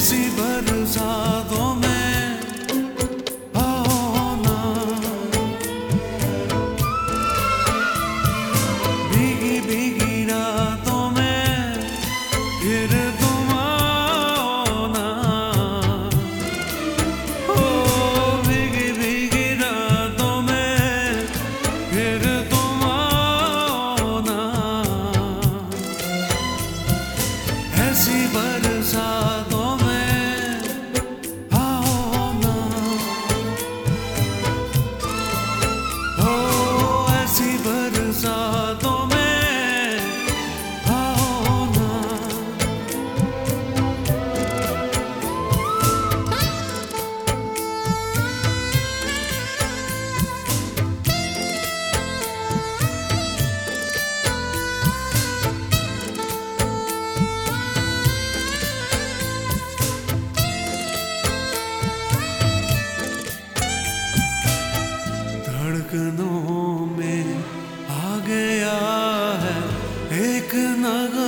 see but 그 나가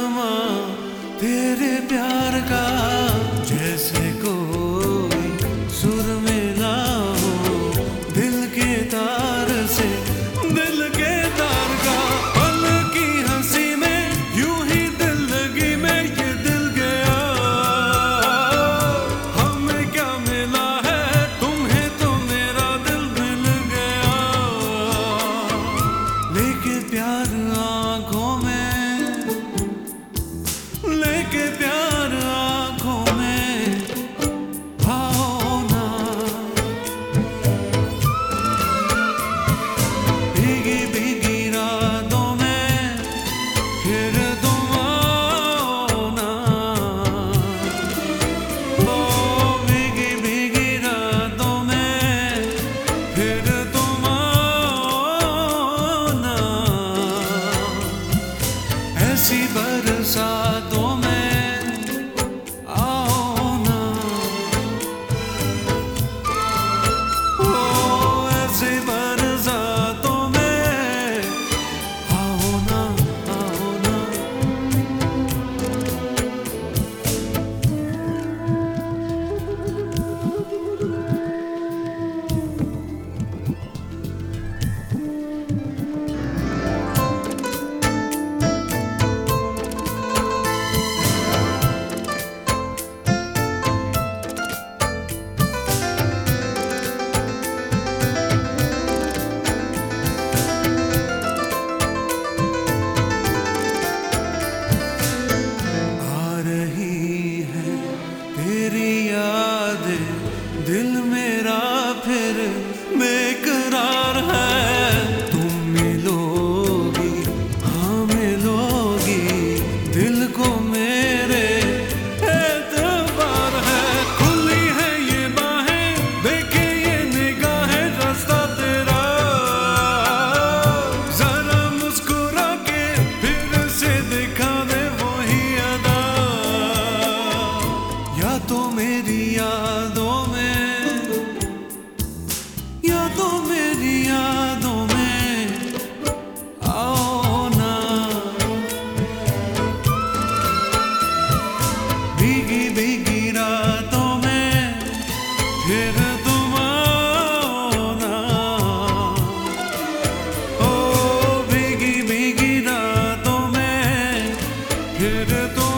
तेरी याद दिल में तो मेरी यादों में आओ भीगी रातों में फिर तुम ओ, भीगी भीगी रातों में फिर तुम